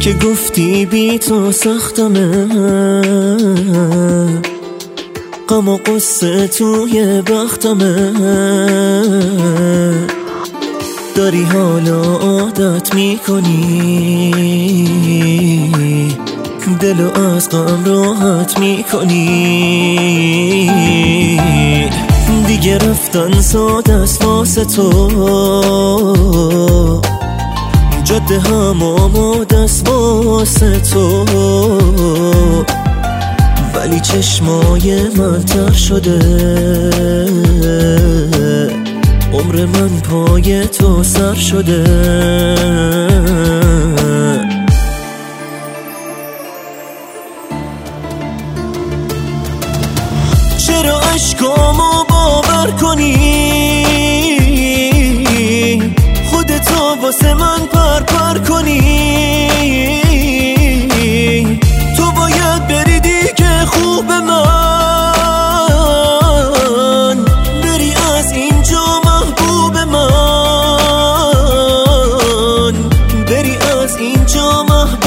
که گفتی بی تو سختمه. غم و قصه توی بختمه. داری حالا عادت می‌کنی. دلو از غم راحت می‌کنی. دیگه رفتن ساده است واسه تو. جاده هم آماده است واسه تو. ولی چشمای من تر شده. عمر من پای تو سر شده. چرا عشقامو باور کنی؟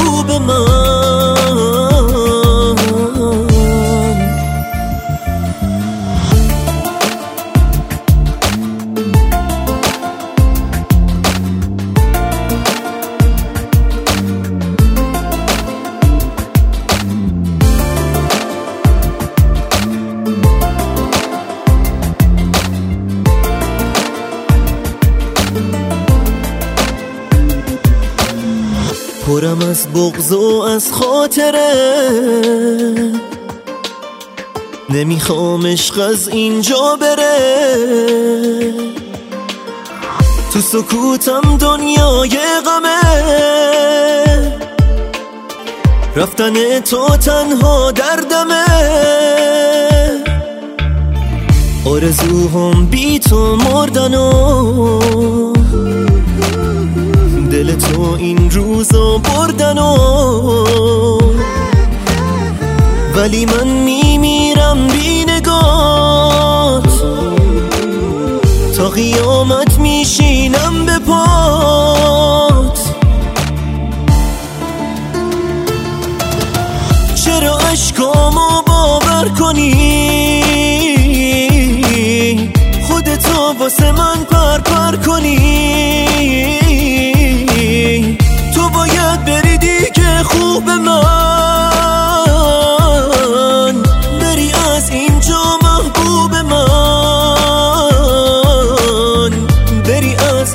اینجا محبوب من پرم از بغض و از خاطره. نمی‌خوام عشق از اینجا بره. تو سکوتم دنیای غمه. رفتن تو تنها دردمه آرزوهم بی تو مردن و این روزا بردن و ولی من میمیرم بی نگات تا قیامت میشینم به پات. چرا عشقامو باور کنی؟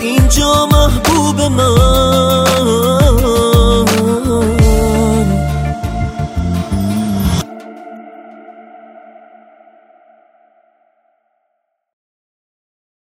اینجا محبوب من.